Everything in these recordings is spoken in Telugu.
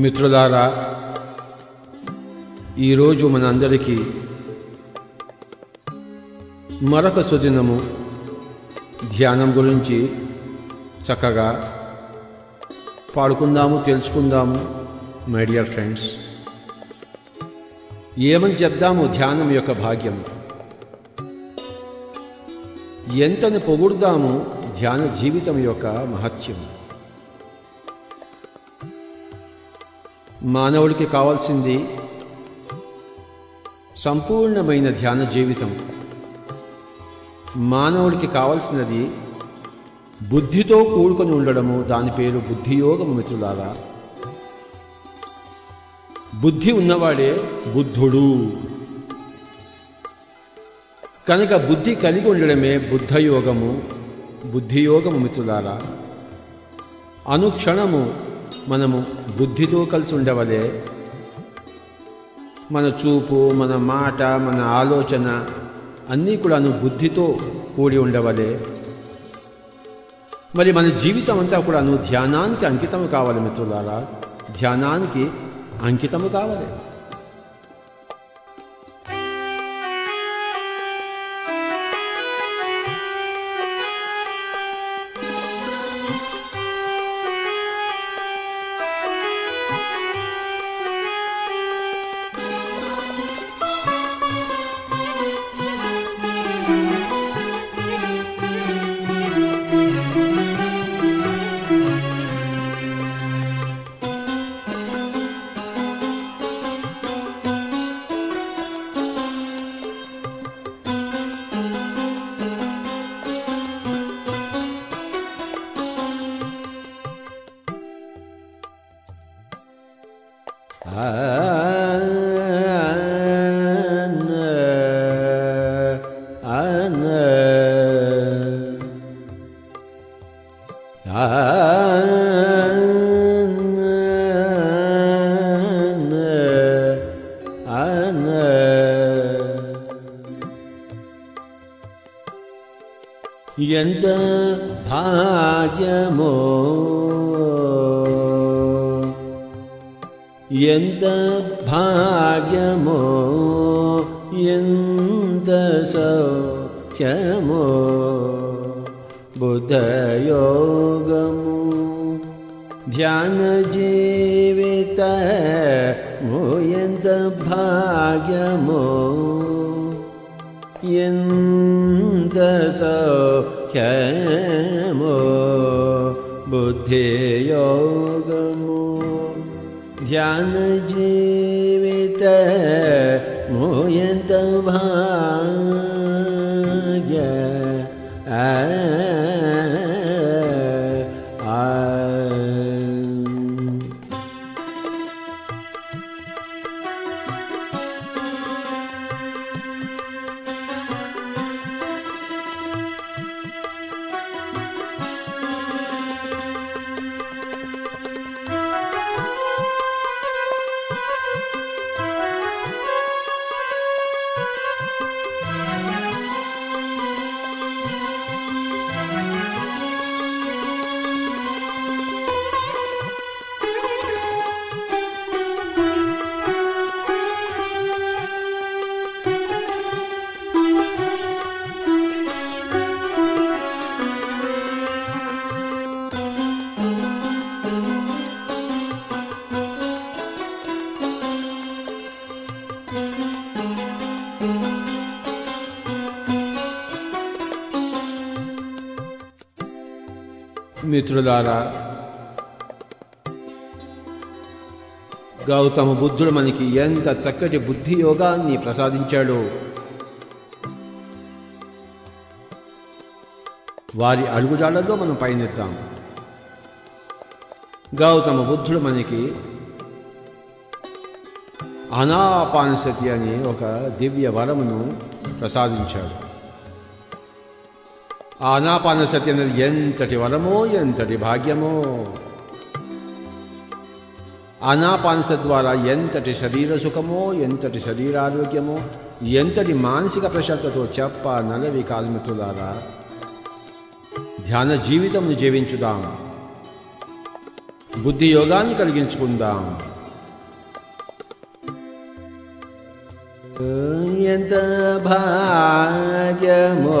మిత్రులారా ఈరోజు మనందరికీ మరొక సుదినము ధ్యానం గురించి చక్కగా పాడుకుందాము తెలుసుకుందాము మై డియర్ ఫ్రెండ్స్. ఏమని చెప్దాము ధ్యానం యొక్క భాగ్యం? ఎంతని పొగుడుదాము ధ్యాన జీవితం యొక్క మహత్యం? మానవుడికి కావాల్సింది సంపూర్ణమైన ధ్యాన జీవితం. మానవుడికి కావాల్సినది బుద్ధితో కూడుకొని ఉండడము దాని పేరు బుద్ధియోగము మిత్రులారా. బుద్ధి ఉన్నవాడే బుద్ధుడు. కనుక బుద్ధి కలిగి ఉండడమే బుద్ధయోగము బుద్ధియోగము మిత్రులారా. అనుక్షణము మనము బుద్ధితో కలిసి ఉండవలే. మన చూపు మన మాట మన ఆలోచన అన్నీ కూడాను బుద్ధితో కూడి ఉండవలే. మరి మన జీవితం అంతా కూడాను ధ్యానానికి అంకితం కావాలి మిత్రులారా. ధ్యానానికి అంకితము కావాలి. बुद्धयोगमु ध्यानजीवित जीवित मोयन्त भाग्यमो यमो बुद्धे योगमो ज्ञान जीवित మిత్రులారా గౌతమ బుద్ధుడు మనకి ఎంత చక్కటి బుద్ధి యోగాన్ని ప్రసాదించాడో. వారి అడుగుజాడల్లో మనం పయనిద్దాం. గౌతమ బుద్ధుడు మనకి అనాపానసతి అనే ఒక దివ్య వరమును ప్రసాదించాడు. ఆనాపానసతి అనేది ఎంతటి వరమో ఎంతటి భాగ్యమో. అనాపానస ద్వారా ఎంతటి శరీర సుఖమో ఎంతటి శరీరారోగ్యమో ఎంతటి మానసిక ప్రశాంతతో చెప్ప నలవి కాల్మితులారా ధ్యాన జీవితం జీవించుదాం. బుద్ధి యోగాన్ని కలిగించుకుందాం. ఎంత భాగ్యమో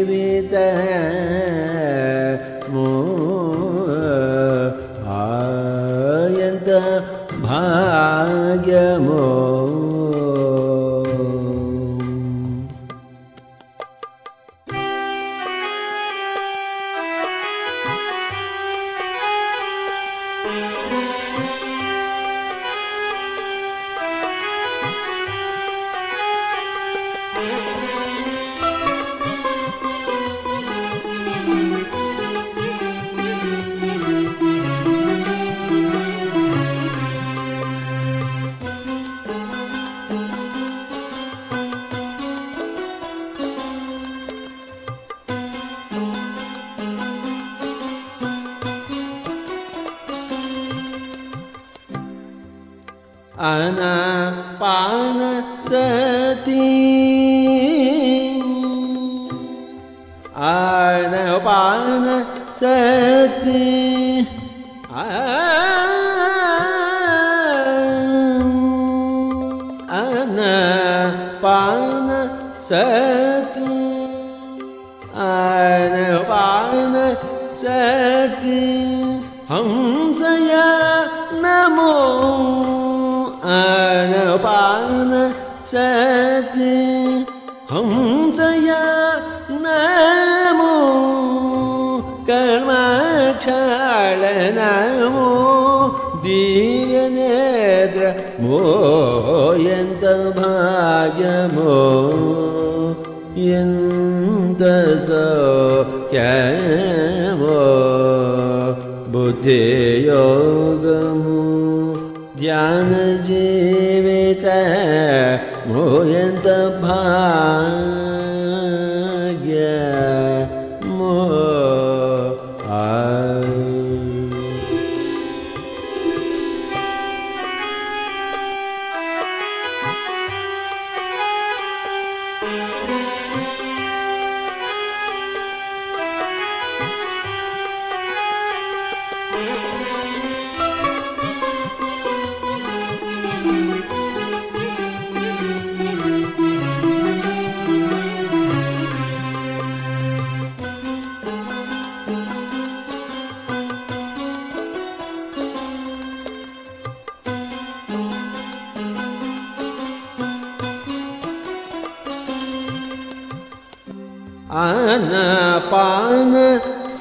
पान पति यमो यन् यमो को ध्यानजीवित ज्ञानजीवेत मोयन्त भा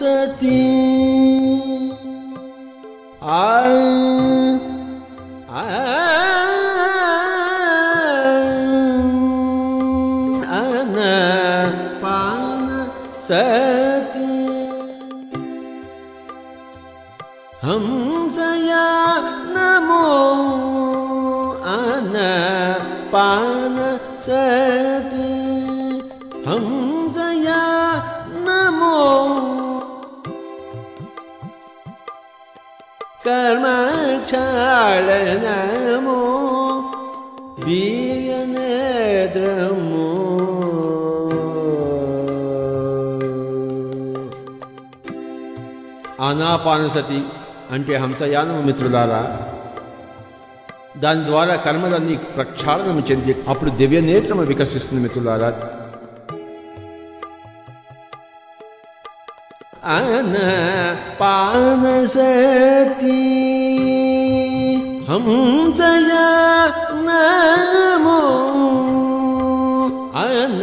सती। आ अनपान सती। जया नमो अनपान सती శరణము వీర్యనేత్రము ఆనాపానసతి అంటే హంసయానము మిత్రులారా దాని ద్వారా కర్మలన్నీ ప్రక్షాళనం చెంది అప్పుడు దివ్య నేత్రము వికసిస్తుంది మిత్రులారా. అన పానసతీ ं च यो अन्न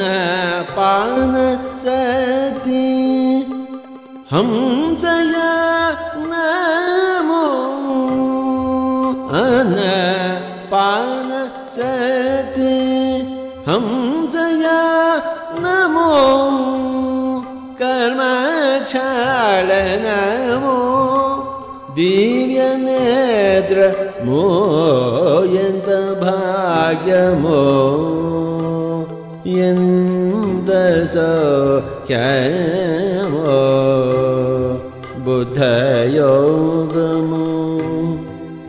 पन सति। च यो अन्न पान सति। ह नमो। कर्माक्षालन मो दिव्य मोयन्त भाग्यमो यन्त सौख्यमो बुद्धयोगमो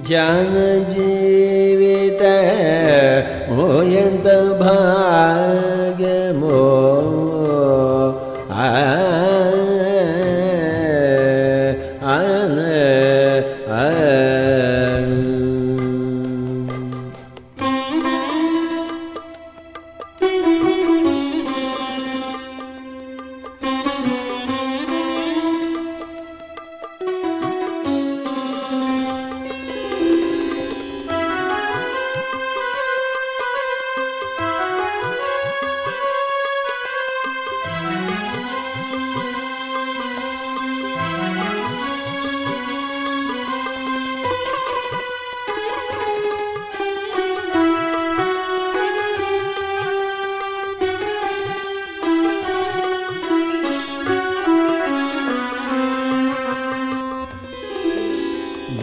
ध्यानजीवित मोय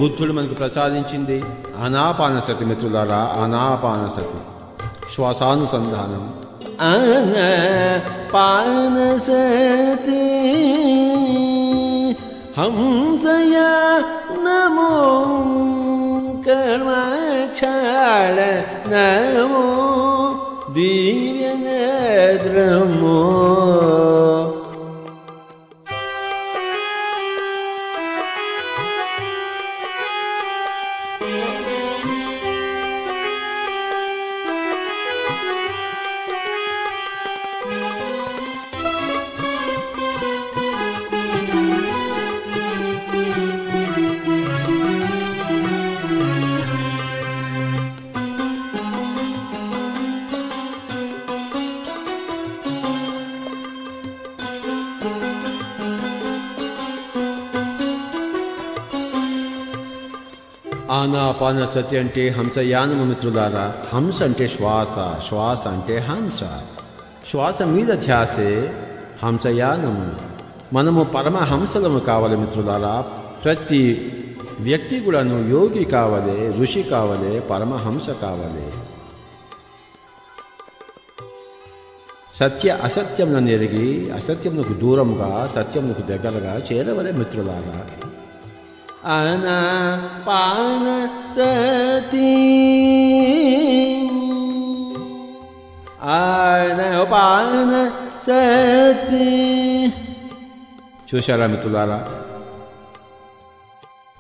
బుద్ధుడు మనకు ప్రసాదించింది అనాపానసతి మిత్రులారా అనాపానసతి శ్వాసానుసంధానం అనాపానసతి హంసయా నమో కర్మక్షాళ నమో దివ్య ఆనాపాన సతి అంటే హంసయానము మిత్రులారా. హంస అంటే శ్వాస శ్వాస అంటే హంస. శ్వాస మీద ధ్యాసే హంసయానము మనము పరమహంసలము కావాలి మిత్రులారా. ప్రతి వ్యక్తి కూడాను యోగి కావాలి ఋషి కావాలి పరమహంస కావాలి. సత్య అసత్యములను ఎరిగి అసత్యమునకు దూరంగా సత్యమునకు దగ్గరగా చేరవలే మిత్రులారా. అనాపాన సతి ఆనపాన సతి చూశారా మిత్రులారా?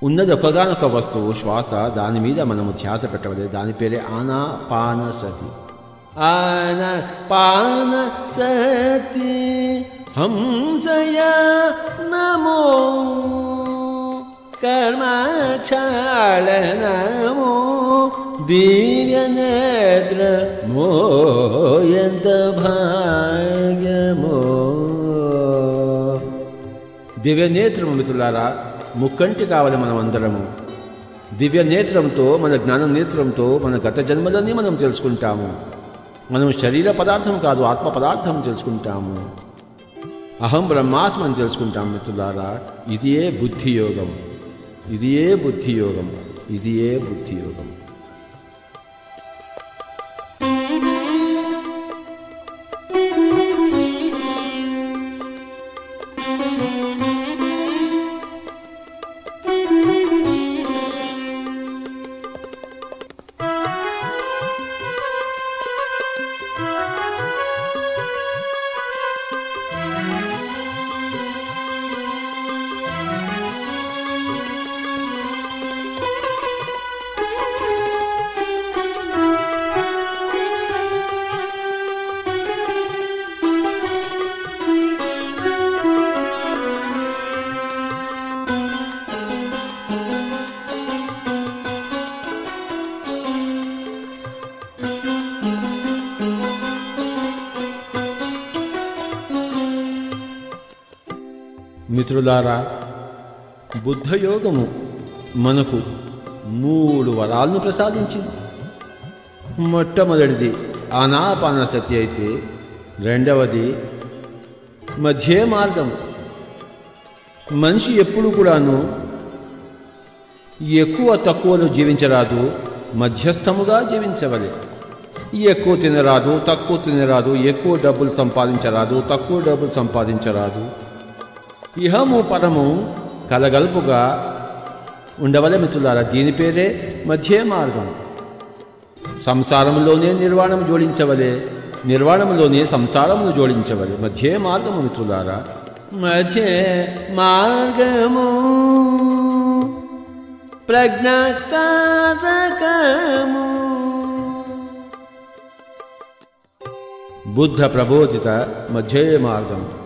ఉన్నది ఒకగానొక వస్తువు శ్వాస దాని మీద మనము ధ్యాస పెట్టవలేదు దాని పేరే ఆనాపాన సతి ఆనపాన సతి హంసయా నమో. కర్మక్షాళనమో దివ్య నేత్రమో భాగ్యమో దివ్య నేత్రము మిత్రులారా ముక్కంటి కావాలి మనం అందరము దివ్య నేత్రంతో మన జ్ఞాన నేత్రంతో మన గత జన్మలన్నీ మనం తెలుసుకుంటాము మనం శరీర పదార్థం కాదు ఆత్మ పదార్థం తెలుసుకుంటాము అహం బ్రహ్మాస్మని తెలుసుకుంటాం మిత్రులారా ఇదే బుద్ధి యోగం ఇదియే బుద్ధి యోగం ఇదియే బుద్ధి యోగం మిత్రులారా బుద్ధయోగము మనకు మూడు వరాలను ప్రసాదించింది. మొట్టమొదటిది ఆనాపానసతి అయితే రెండవది మధ్య మార్గం మనిషి ఎప్పుడు కూడాను ఎక్కువ తక్కువలో జీవించరాదు మధ్యస్థముగా జీవించవలే. ఎక్కువ తినరాదు తక్కువ తినరాదు ఎక్కువ డబ్బులు సంపాదించరాదు తక్కువ డబ్బులు సంపాదించరాదు. ఇహము పరము కలగలుపుగా ఉండవలే మిత్రులారా దీని పేరే మధ్య మార్గం. సంసారంలోనే నిర్వాణం జోడించవలే నిర్వాణంలోనే సంసారమును జోడించవలే. మధ్యే మార్గము మిత్రులారా. మధ్యే మార్గము ప్రజ్ఞాకారకము బుద్ధ ప్రబోధిత మధ్యే మార్గం.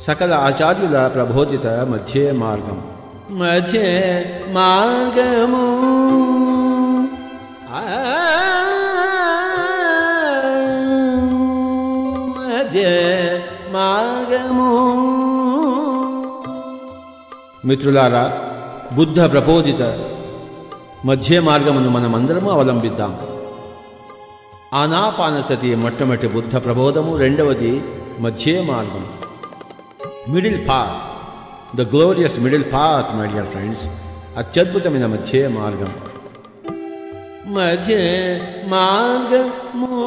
సకల ఆచార్యుల ప్రబోధిత మధ్యే మార్గం. మధ్యే మార్గము. మధ్య మధ్యే మార్గము. మిత్రులారా బుద్ధ ప్రబోధిత మధ్య మార్గమును మనమందరము అవలంబిద్దాం. ఆనాపానసతి మొట్టమొదటి బుద్ధ ప్రబోధము రెండవది మధ్య మార్గం. Middle path the glorious middle path my dear friends అత్యద్భుతమైన మధ్య మార్గం మధ్యే మార్గము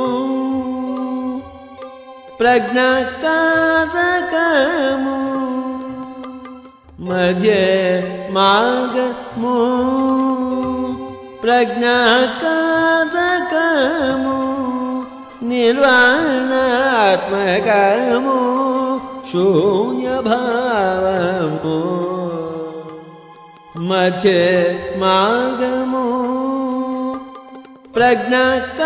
ప్రజ్ఞాకారకము మధ్యే మార్గము ప్రజ్ఞాకారకము నిర్వాణాత్మకము शून्यभावमो मध्ये मझे मार्गमो। प्रज्ञकर्म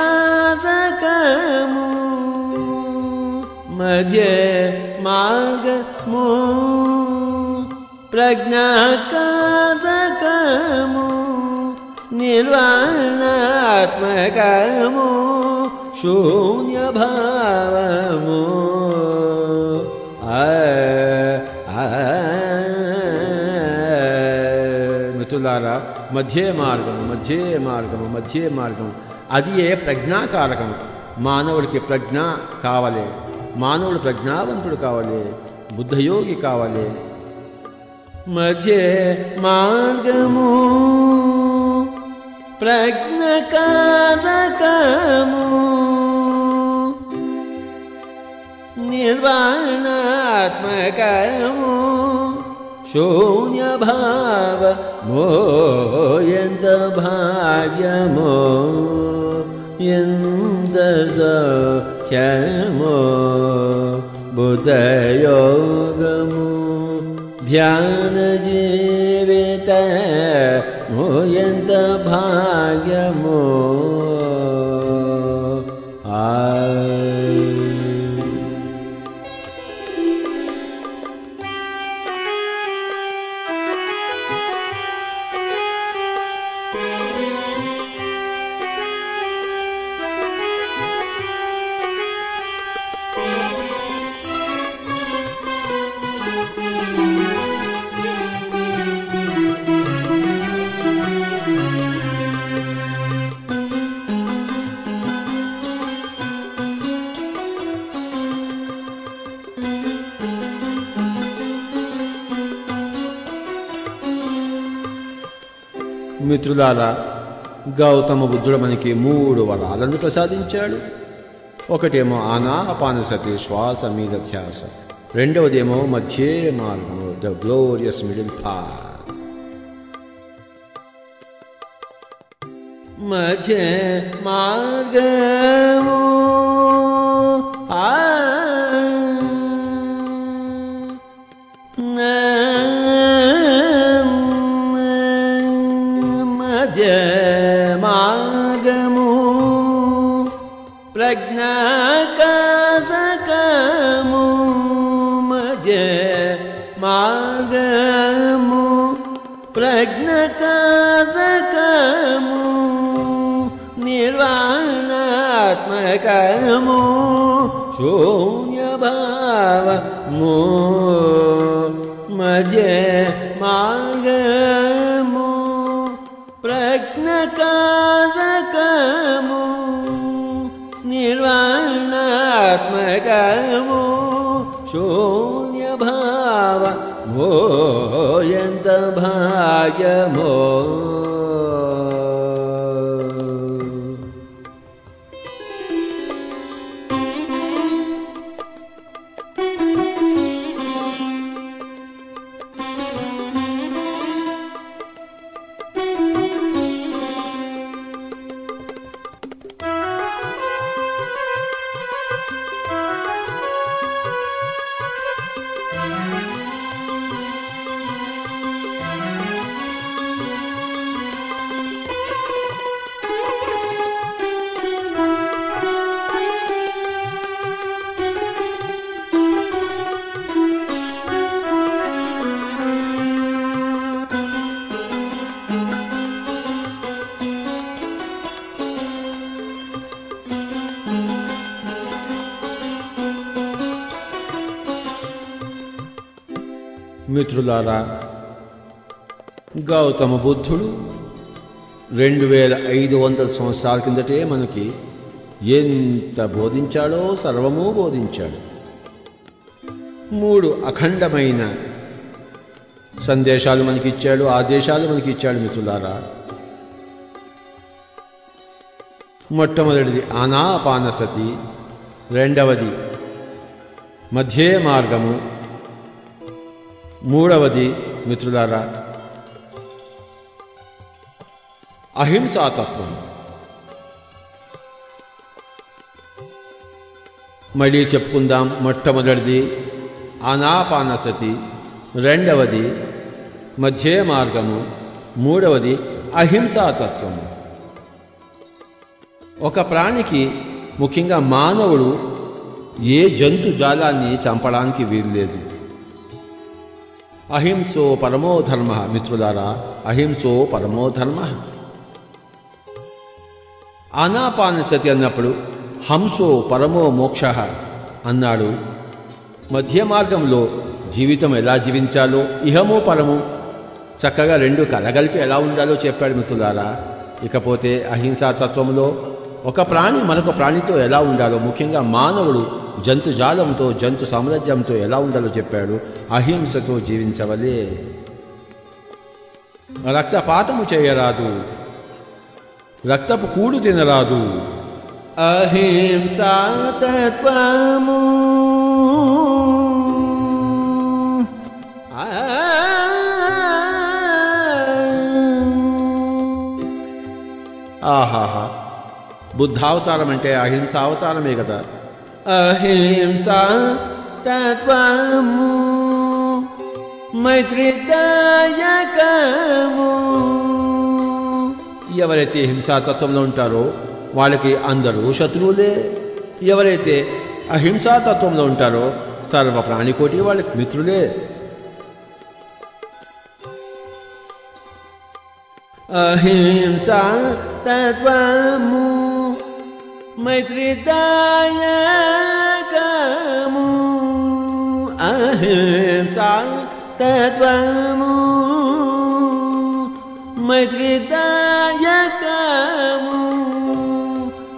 मझे मार्ग मो प्रज्ञकर्मो निर्वाणात्मकर्मो మిత్రులారా మధ్య మార్గము మధ్య మార్గము మధ్య మార్గము. అది ఏ ప్రజ్ఞాకారకము? మానవుడికి ప్రజ్ఞ కావాలి. మానవుడు ప్రజ్ఞావంతుడు కావాలి. బుద్ధయోగి కావాలి. మధ్యే మార్గము ప్రజ్ఞకారకము. నిర్వాణాత్మకము यु शून्यभाव यन्द यन्दशक्षमो बुधयोगमो ध्यानजीवित ध्यानजीवेत मोयन्तभाग्यमु మిత్రులారా గౌతమ బుద్ధుడు మనకి మూడు వరాలను ప్రసాదించాడు. ఒకటేమో ఆనాపానసతి శ్వాస మీద ధ్యాస రెండవదేమో మధ్యే మార్గము ద గ్లోరియస్ మిడిల్ పాత్. మధ్య మార్గము मागमु प्रज्ञकारकमु निर्वाणात्मकमु शून्यभा मो मजे यन्तभाग्यमो మిత్రులారా గౌతమ బుద్ధుడు రెండు వేల ఐదు వందల సంవత్సరాల కిందటే మనకి ఎంత బోధించాడో సర్వము బోధించాడు. మూడు అఖండమైన సందేశాలు మనకిచ్చాడు ఆదేశాలు మనకిచ్చాడు మిత్రులారా. మొట్టమొదటిది ఆనాపానసతి రెండవది మధ్యే మార్గము మూడవది మిత్రులారా అహింసాతత్వం. మళ్ళీ చెప్పుకుందాం మొట్టమొదటిది ఆనాపానసతి. రెండవది మధ్య మార్గము మూడవది అహింసాతత్వము ఒక ప్రాణికి ముఖ్యంగా మానవుడు ఏ జంతు జాలాన్ని చంపడానికి వీల్లేదు. అహింసో పరమో ధర్మ మిత్రులారా అహింసో పరమో ధర్మ. ఆనాపానసతి అన్నప్పుడు హంసో పరమో మోక్ష అన్నాడు. మధ్య మార్గంలో జీవితం ఎలా జీవించాలో ఇహమో పరము చక్కగా రెండు కలగలిపి ఎలా ఉండాలో చెప్పాడు మిత్రులారా. ఇకపోతే అహింసా తత్వంలో ఒక ప్రాణి మరొక ప్రాణితో ఎలా ఉండాలో ముఖ్యంగా మానవుడు జంతు జాలంతో జంతు సామ్రాజ్యంతో ఎలా ఉండాలో చెప్పాడు. అహింసతో జీవించవలే. రక్తపాతము చేయరాదు. రక్తపు కూడు తినరాదు. అహింసా తత్వము. ఆహాహా. బుద్ధావతారం అంటే అహింస అవతారమే కదా. అహింసా తత్వము మైత్రిదాయకము. ఎవరైతే హింసాతత్వంలో ఉంటారో వాళ్ళకి అందరూ శత్రువులే. ఎవరైతే అహింసాతత్వంలో ఉంటారో సర్వ ప్రాణికోటి వాళ్ళకి మిత్రులే. అహింసా తత్వము मैत्रिदायकमु अहिंसा तत्त्वमु मैत्रिदायकमु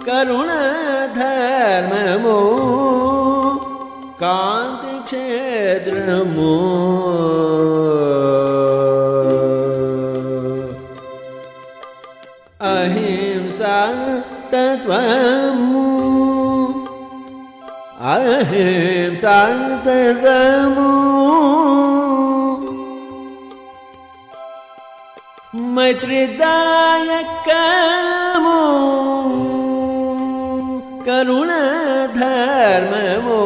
करुणधर्ममु कान्तिक्षेत्रमु। అహింసా తత్వము మైత్రిదాయకము కరుణ ధర్మము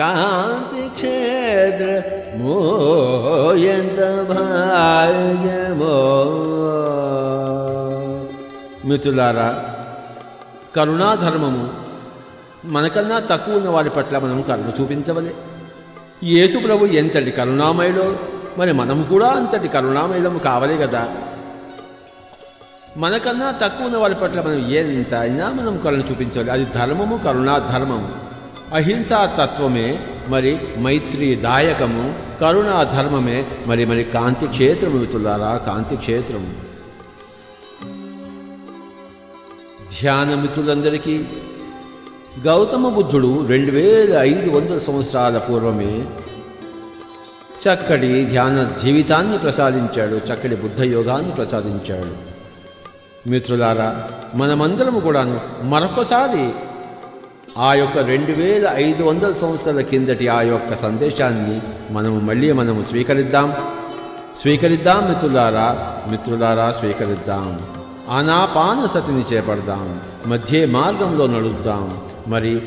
కాంతి క్షేత్రము ఎంత భాగ్యమో మిత్రులారా కరుణాధర్మము మనకన్నా తక్కువ ఉన్న వారి పట్ల మనం కరుణ చూపించవలే. యేసు ప్రభు ఎంతటి కరుణామయుడో మరి మనం కూడా అంతటి కరుణామయులము కావాలి కదా. మనకన్నా తక్కువ ఉన్న వారి పట్ల మనం ఎంత అయినా మనం కరుణ చూపించాలి అది ధర్మము కరుణా ధర్మము అహింసా తత్వమే మరి మైత్రి దాయకము కరుణా ధర్మమే మరి మరి కాంతి క్షేత్రము మిత్రులారా కాంతి క్షేత్రము. ధ్యాన మిత్రులందరికీ గౌతమ బుద్ధుడు రెండు వేల ఐదు వందల సంవత్సరాల పూర్వమే చక్కటి ధ్యాన జీవితాన్ని ప్రసాదించాడు చక్కటి బుద్ధ యోగాన్ని ప్రసాదించాడు. మిత్రులారా మనమందరము కూడాను మరొకసారి ఆ యొక్క రెండు వేల ఐదు వందల సంవత్సరాల కిందటి ఆ యొక్క సందేశాన్ని మనము మళ్ళీ మనము స్వీకరిద్దాం. స్వీకరిద్దాం మిత్రులారా మిత్రులారా స్వీకరిద్దాం. ఆనాపాన సతిని చేపడదాం. మధ్య మార్గంలో నడుద్దాం. మరి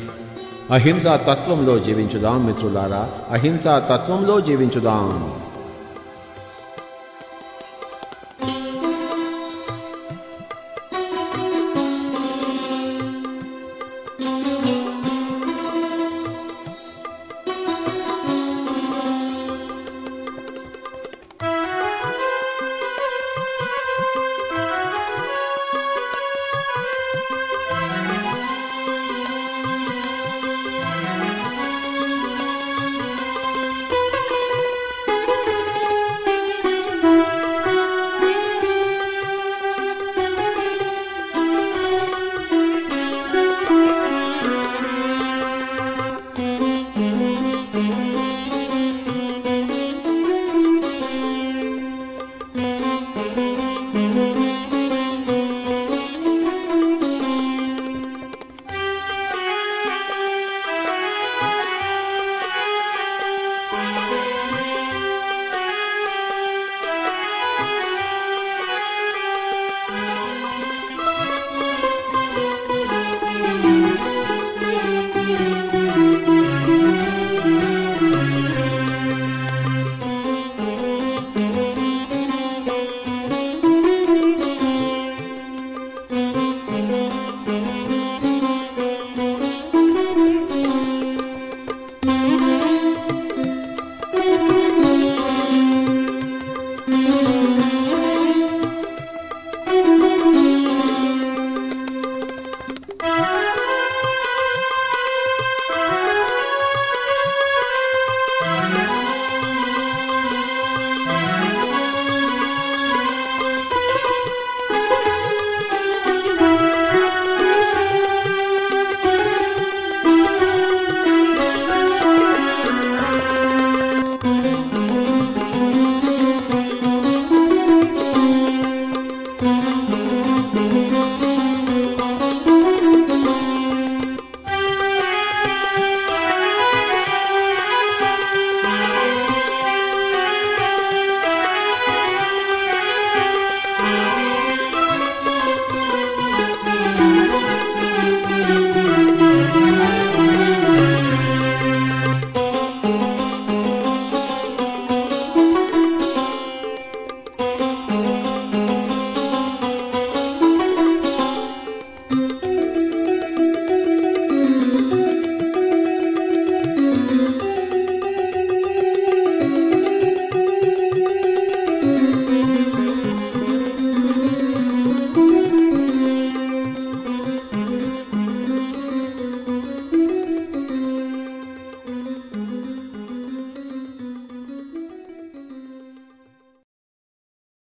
అహింసా తత్వంలో జీవించుదాం మిత్రులారా అహింసా తత్వంలో జీవించుదాం.